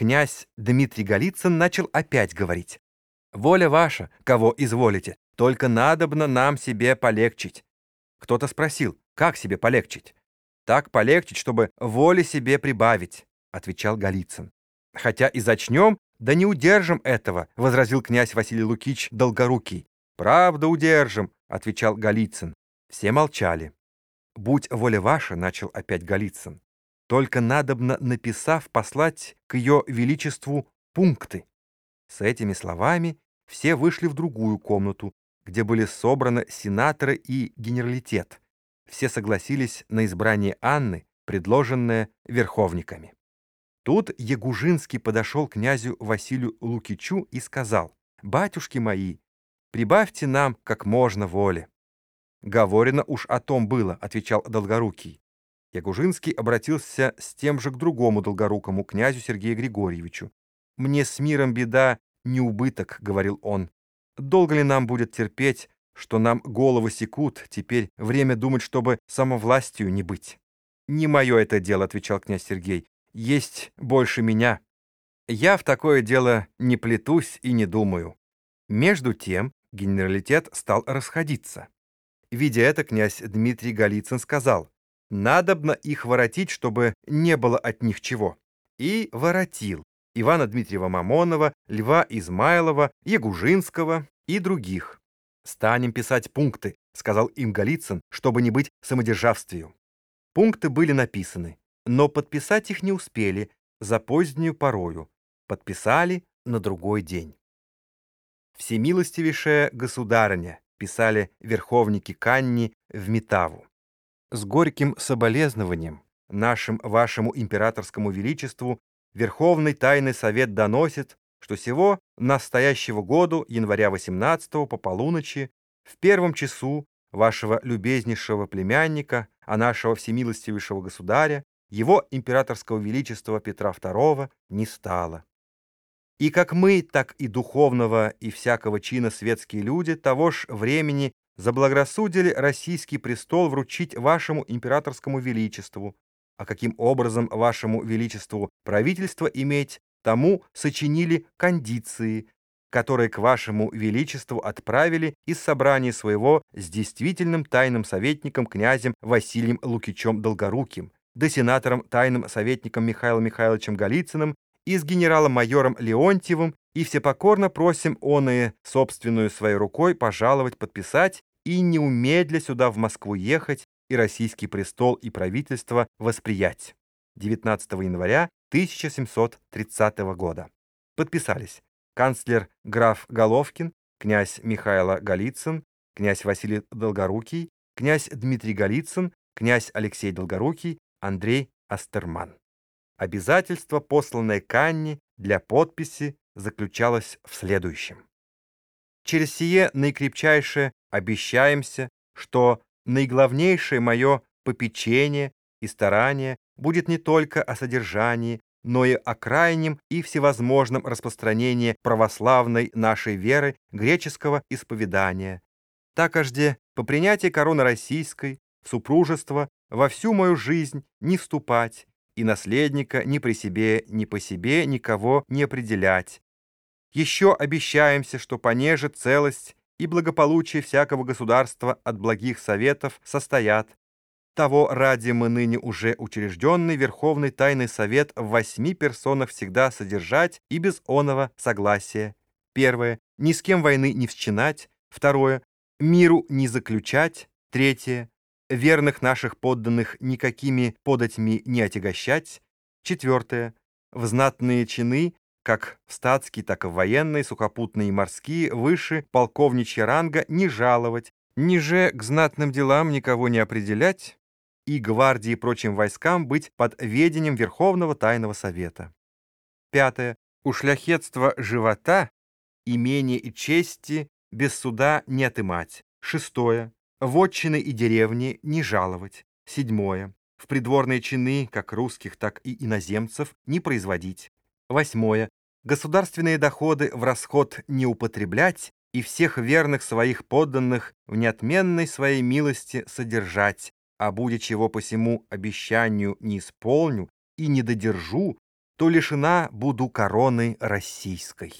князь Дмитрий Голицын начал опять говорить. «Воля ваша, кого изволите, только надобно нам себе полегчить». Кто-то спросил, как себе полегчить? «Так полегчить, чтобы воли себе прибавить», — отвечал Голицын. «Хотя и зачнем, да не удержим этого», — возразил князь Василий Лукич Долгорукий. «Правда удержим», — отвечал Голицын. Все молчали. «Будь воля ваша», — начал опять Голицын. «Только надобно, написав, послать к ее величеству пункты». С этими словами все вышли в другую комнату, где были собраны сенаторы и генералитет. Все согласились на избрание Анны, предложенное верховниками. Тут Ягужинский подошел к князю Василию Лукичу и сказал, «Батюшки мои, прибавьте нам как можно воли». «Говорено уж о том было», — отвечал Долгорукий. Ягужинский обратился с тем же к другому долгорукому князю Сергею Григорьевичу. «Мне с миром беда, не убыток», — говорил он. «Долго ли нам будет терпеть, что нам головы секут, теперь время думать, чтобы самовластью не быть?» «Не мое это дело», — отвечал князь Сергей. «Есть больше меня. Я в такое дело не плетусь и не думаю». Между тем генералитет стал расходиться. Видя это, князь Дмитрий Голицын сказал, «Надобно их воротить, чтобы не было от них чего». И воротил Ивана Дмитриева Мамонова, Льва Измайлова, Ягужинского и других. «Станем писать пункты», — сказал им Голицын, чтобы не быть самодержавствию. Пункты были написаны, но подписать их не успели за позднюю порою. Подписали на другой день. «Всемилостивейшая государыня», писали верховники Канни в Метаву. С горьким соболезнованием нашим вашему императорскому величеству Верховный Тайный Совет доносит, что сего настоящего году, января 18 по полуночи, в первом часу вашего любезнейшего племянника, а нашего всемилостивейшего государя, его императорского величества Петра II не стало. И как мы, так и духовного и всякого чина светские люди того ж времени заблагорассудили российский престол вручить вашему императорскому величеству, а каким образом вашему величеству правительство иметь, тому сочинили кондиции, которые к вашему величеству отправили из собрания своего с действительным тайным советником князем Василием Лукичем Долгоруким, да сенатором тайным советником Михаилом Михайловичем Голицыным и с генералом-майором Леонтьевым, и всепокорно просим оные собственную своей рукой пожаловать подписать и неумедля сюда в Москву ехать и российский престол и правительство восприять. 19 января 1730 года. Подписались канцлер граф Головкин, князь Михайло Голицын, князь Василий Долгорукий, князь Дмитрий Голицын, князь Алексей Долгорукий, Андрей Астерман. Обязательство, посланное Канни для подписи, заключалось в следующем. Через сие наикрепчайшее обещаемся, что наиглавнейшее мое попечение и старание будет не только о содержании, но и о крайнем и всевозможном распространении православной нашей веры греческого исповедания. Такожде по принятии короны российской в супружество во всю мою жизнь не вступать, и наследника ни при себе, ни по себе никого не определять. Еще обещаемся, что понеже целость и благополучие всякого государства от благих советов состоят. Того ради мы ныне уже учрежденный Верховный Тайный Совет в восьми персонах всегда содержать и без оного согласия. Первое. Ни с кем войны не всчинать. Второе. Миру не заключать. Третье верных наших подданных никакими податьми не отягощать. Четвертое. В знатные чины, как в статские, так и в военные, сухопутные и морские, выше полковничья ранга не жаловать, ниже к знатным делам никого не определять и гвардии и прочим войскам быть под ведением Верховного Тайного Совета. Пятое. У шляхетства живота, имения и чести без суда не отымать. Шестое. Вотчины и деревни не жаловать. Седьмое. В придворные чины, как русских, так и иноземцев, не производить. Восьмое. Государственные доходы в расход не употреблять и всех верных своих подданных в неотменной своей милости содержать, а будет чего по всему обещанию не исполню и не додержу, то лишена буду короны российской.